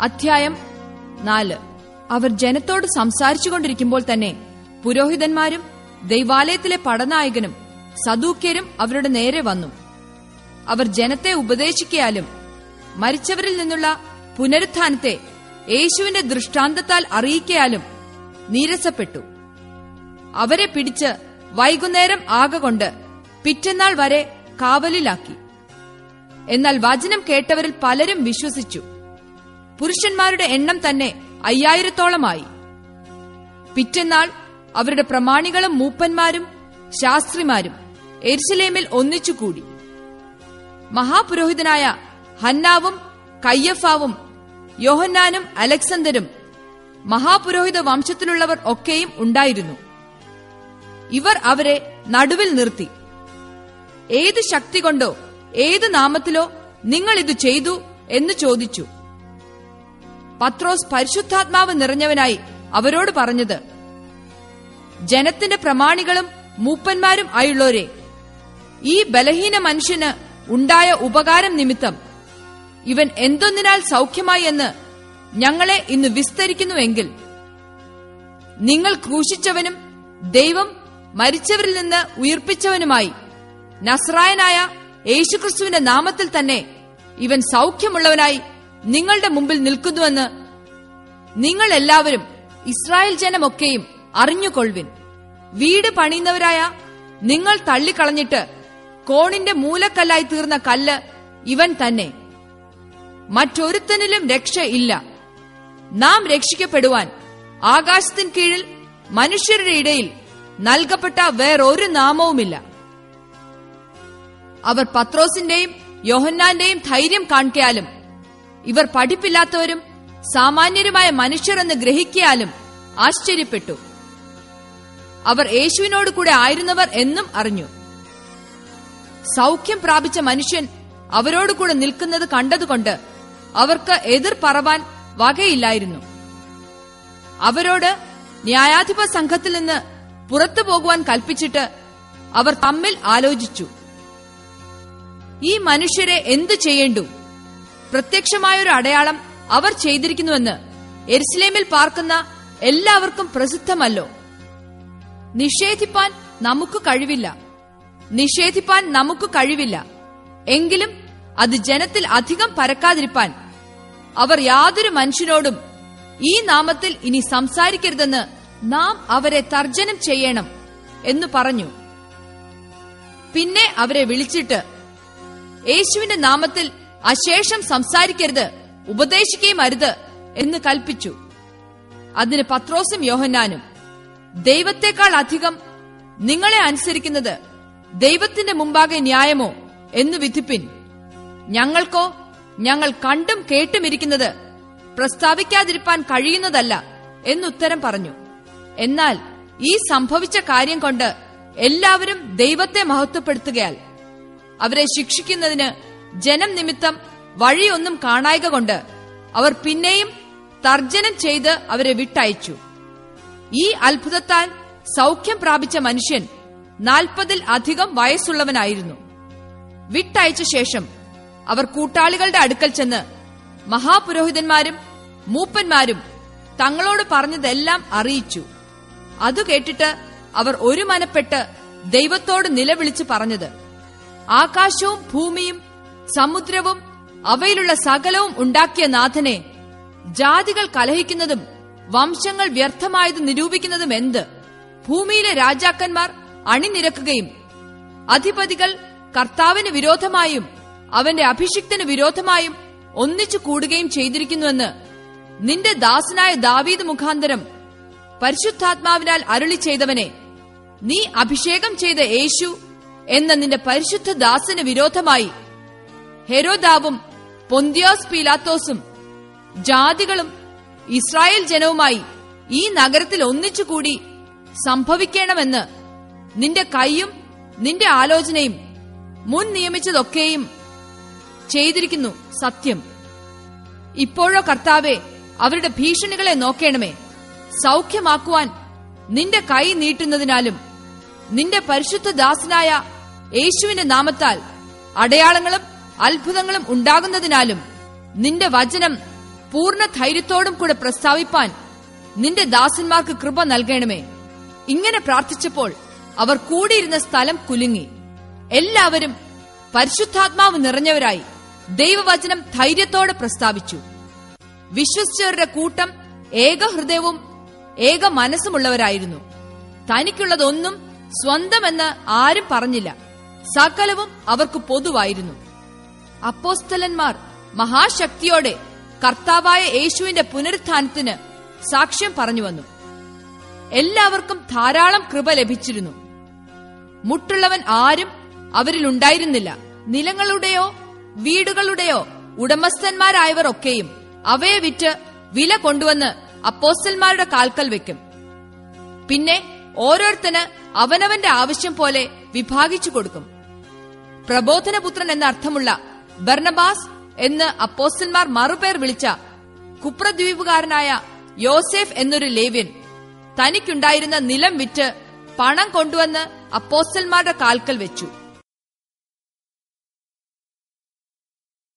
അധ്യായം നാല്. അവർ ജനത്തോട് സംസാരിച്ചുകൊണ്ടിരിക്കുമ്പോൾ തന്നെ പുരോഹിതന്മാരും ദൈവാലയത്തിലെ പടനായകനും സദൂക്യരും അവരുടെ നേരെ വന്നു. അവർ ജനത്തെ ഉപദേശിക്കാലും മരിച്ചവരിൽ നിന്നുള്ള പുനരുത്ഥാനത്തെ യേശുവിന്റെ ദൃഷ്ടാന്തത്താൽ അറിയിക്കയാലും നീരസപ്പെട്ടു. അവരെ പിടിച്ച് വൈകുന്നേരം ആകൊണ്ട് പിറ്റന്നാൾ വരെ കാവലിലാക്കി. എന്നാൽ വചനം കേട്ടവരിൽ പലരും വിശ്വസിച്ചു. പുരുഷന്മാരുടെ എണ്ണം തന്നെ അയ്യായിരത്തോളമായി. പിറ്റന്നാൾ അവരുടെ പ്രമാണികളും മൂപ്പന്മാരും ശാസ്ത്രിമാരും എരിശിലേമിൽ ഒന്നിച്ചുകൂടി. മഹാപുരോഹിതനായ ഹന്നാവും കയ്യഫാവും യോഹന്നാനും അലക്സണ്ടരും മഹാപുരോഹിത വംശത്തിലുള്ളവർ ഒക്കെയും ഉണ്ടായിരുന്നു. ഇവർ അവരെ നടുവിൽ നിർത്തി. ഏത് ശക്തി കൊണ്ടോ ഏത് നാമത്തിലോ നിങ്ങൾ ഇത് ചെയ്തു എന്ന് ചോദിച്ചു. പത്രോസ് പരിശുദ്ധാത്മാവ് നിറഞ്ഞവനായി അവരോട് പറഞ്ഞത് ജനത്തിന്റെ പ്രമാണികളും മൂപ്പന്മാരും ആയുള്ളവരെ ഈ ബലഹീന മനുഷ്യന് ഉണ്ടായ ഉപകാരം നിമിത്തം ഇവൻ എന്തൊന്നിനാൽ സൗഖ്യമായി എന്ന് ഞങ്ങളെ ഇന്ന് വിസ്തരിക്കുന്നുവെങ്കിൽ നിങ്ങൾ ക്രൂശിച്ചവനും ദൈവം മരിച്ചവരിൽ നിന്ന് ഉയർപ്പിച്ചവനുമായി നസ്രായനായ യേശുക്രിസ്തുവിന്റെ നാമത്തിൽ തന്നെ ഇവൻ സൗഖ്യമുള്ളവനായി നിങ്ങളുടെ മുമ്പിൽ നിൽക്കുന്നുവെന്ന് നിങ്ങൾ എല്ലാവരും ഇസ്രായേൽ ജനമൊക്കെയും അറിഞ്ഞുകൊള്ളുവിൻ. വീട് പണിയുന്നവരായ നിങ്ങൾ തള്ളിക്കളഞ്ഞിട്ട് കോണിന്റെ മൂലക്കല്ലായി തീർന്ന കല്ല് ഇവൻ തന്നെ. മറ്റൊരുത്തനിലും രക്ഷ ഇല്ല. നാം രക്ഷിക്കപ്പെടുവാൻ ആകാശത്തിൻ കീഴിൽ മനുഷ്യരുടെ ഇടയിൽ നൽകപ്പെട്ട വേറൊരു നാമവുമില്ല. അവർ പത്രോസിന്റെയും യോഹന്നാന്റെയും ധൈര്യം കാണിക്കയാലും ഇവർ പഠിപ്പില്ലാത്തവരും സാമാന്യരുമായ മനുഷ്യരെന്ന് ഗ്രഹിക്കയാലും ആശ്ചര്യപ്പെട്ടു. അവർ യേശുവിനോട് കൂടെ ആയിരുന്നവർ എന്നും അറിഞ്ഞു. സൗഖ്യം പ്രാപിച്ച മനുഷ്യൻ അവരോട് കൂടെ നിൽക്കുന്നത് കണ്ടതുകൊണ്ട് അവർക്ക് എതിർ പറവാൻ വകയില്ലായിരുന്നു. അവരോട് ന്യായാധിപ സംഘത്തിൽ നിന്ന് പുറത്തു പോകുവാൻ കൽപ്പിച്ചിട്ട് അവർ തമ്മിൽ ആലോചിച്ചു. ഈ മനുഷ്യരെ എന്തു ചെയ്യേണ്ടു? പ്രത്യക്ഷമായൊരു അടയാളം അവർ ചെയ്തിരിക്കുന്നുവെന്ന് എരുസലേമിൽ പാർക്കുന്ന എല്ലാവർക്കും പ്രസിദ്ധമല്ലോ. നിഷേധിപ്പാൻ നമുക്ക് കഴിവില്ല. നിഷേധിപ്പാൻ നമുക്ക് കഴിവില്ല. എങ്കിലും അത് ജനത്തിൽ അധികം പരക്കാതിരിപ്പാൻ അവർ യാതൊരു മനുഷ്യനോടും ഈ നാമത്തിൽ ഇനി സംസാരിക്കരുതെന്ന് നാം അവരെ തർജനം ചെയ്യണം എന്ന് പറഞ്ഞു. പിന്നെ അവരെ വിളിച്ചിട്ട് യേശുവിന്റെ നാമത്തിൽ അശേഷം സംസാരിക്കരുത് ഉപദേശിക്കുകയും അരുത് എന്ന് കൽപ്പിച്ചു. അതിന് പത്രോസും യോഹന്നാനും ദൈവത്തെക്കാൾ അധികം നിങ്ങളെ അനുസരിക്കുന്നത് ദൈവത്തിന്റെ മുമ്പാകെ ന്യായമോ എന്ന് വിധിപ്പിൻ. ഞങ്ങൾക്കോ ഞങ്ങൾ കണ്ടും കേട്ടുമിരിക്കുന്നത് പ്രസ്താവിക്കാതിരിപ്പാൻ കഴിയുന്നതല്ല എന്നുത്തരം പറഞ്ഞു. എന്നാൽ ഈ സംഭവിച്ച കാര്യം കൊണ്ട് എല്ലാവരും ദൈവത്തെ മഹത്വപ്പെടുത്തുകയാൽ അവരെ ശിക്ഷിക്കുന്നതിന് ജനം നിമിത്തം വഴിയൊന്നും കാണായക കൊണ്ട് അവർ പിന്നെയും തർജനം ചെയ്ത് അവരെ വിട്ടയച്ചു. ഈ അത്ഭുതത്താൽ സൗഖ്യം പ്രാപിച്ച മനുഷ്യൻ നാൽപ്പതിൽ അധികം വയസ്സുള്ളവനായിരുന്നു. വിട്ടയച്ച ശേഷം അവർ കൂട്ടാളികളുടെ അടുക്കൽ ചെന്ന് മഹാപുരോഹിതന്മാരും മൂപ്പന്മാരും തങ്ങളോട് പറഞ്ഞതെല്ലാം അറിയിച്ചു. അതു കേട്ടിട്ട് അവർ ഒരു മനപ്പെട്ട് ദൈവത്തോട് നിലവിളിച്ച് പറഞ്ഞത് ആകാശവും ഭൂമിയും സമുദ്രവും അവയിലുള്ള സകലവും ഉണ്ടാക്കിയ നാഥനെ ജാതികൾ കലഹിക്കുന്നതും വംശങ്ങൾ വ്യർത്ഥമായത് നിരൂപിക്കുന്നതും എന്ത്? ഭൂമിയിലെ രാജാക്കന്മാർ അണിനിരക്കുകയും അധിപതികൾ കർത്താവിന് വിരോധമായും അവന്റെ അഭിഷിക്തന് വിരോധമായും ഒന്നിച്ചു കൂടുകയും ചെയ്തിരിക്കുന്നുവെന്ന് നിന്റെ ദാസനായ ദാവീദ് മുഖാന്തരം പരിശുദ്ധാത്മാവിനാൽ അരുളി ചെയ്തവനെ നീ അഭിഷേകം ചെയ്ത യേശു എന്ന നിന്റെ പരിശുദ്ധ ദാസന് വിരോധമായി ഹെരോദാവും പൊന്തിയോസ് പീലാത്തോസും ജാതികളും ഇസ്രായേൽ ജനവുമായി ഈ നഗരത്തിൽ ഒന്നിച്ചുകൂടി സംഭവിക്കണമെന്ന് നിന്റെ കൈയും നിന്റെ ആലോചനയും മുൻ നിയമിച്ചതൊക്കെയും ചെയ്തിരിക്കുന്നു സത്യം. ഇപ്പോഴോ കർത്താവെ അവരുടെ ഭീഷണികളെ നോക്കേണമേ. സൗഖ്യമാക്കുവാൻ നിന്റെ കൈ നീട്ടുന്നതിനാലും നിന്റെ പരിശുദ്ധ ദാസനായ യേശുവിന്റെ നാമത്താൽ അടയാളങ്ങളും അത്ഭുതങ്ങളും ഉണ്ടാകുന്നതിനാലും നിന്റെ വചനം പൂർണ ധൈര്യത്തോടും കൂടെ പ്രസ്താവിപ്പാൻ നിന്റെ ദാസന്മാർക്ക് കൃപ നൽകണമേ. ഇങ്ങനെ പ്രാർത്ഥിച്ചപ്പോൾ അവർ കൂടിയിരുന്ന സ്ഥലം കുലുങ്ങി. എല്ലാവരും പരിശുദ്ധാത്മാവ് നിറഞ്ഞവരായി ദൈവവചനം ധൈര്യത്തോടെ പ്രസ്താവിച്ചു. വിശ്വസിച്ചവരുടെ കൂട്ടം ഏകഹൃദയവും ഏക മനസ്സുമുള്ളവരായിരുന്നു തനിക്കുള്ളതൊന്നും സ്വന്തമെന്ന് ആരും പറഞ്ഞില്ല. സകലവും അവർക്ക് പൊതുവായിരുന്നു. അപ്പോസ്തലന്മാർ മഹാശക്തിയോടെ കർത്താവായ യേശുവിന്റെ പുനരുത്ഥാനത്തിന് സാക്ഷ്യം പറഞ്ഞു വന്നു. എല്ലാവർക്കും ധാരാളം കൃപ ലഭിച്ചിരുന്നു. മുട്ടുള്ളവൻ ആരും അവരിൽ ഉണ്ടായിരുന്നില്ല. നിലങ്ങളുടെയോ വീടുകളുടെയോ ഉടമസ്ഥന്മാരായവർ ഒക്കെയും അവയെ വിറ്റ് വില കൊണ്ടുവന്ന് അപ്പോസ്റ്റന്മാരുടെ കാൽക്കൽ വെക്കും. പിന്നെ ഓരോരുത്തന് അവനവന്റെ ആവശ്യം പോലെ വിഭാഗിച്ചു കൊടുക്കും. പ്രബോധനപുത്രൻ എന്ന അർത്ഥമുള്ള ബർണബാസ് എന്ന് അപ്പോസ്റ്റന്മാർ മറുപേർ വിളിച്ച കുപ്രദ്വീപുകാരനായ യോസെഫ് എന്നൊരു ലേവ്യൻ തനിക്കുണ്ടായിരുന്ന നിലം വിറ്റ് പണം കൊണ്ടുവന്ന് അപ്പോസ്റ്റന്മാരുടെ കാൽക്കൽ വെച്ചു.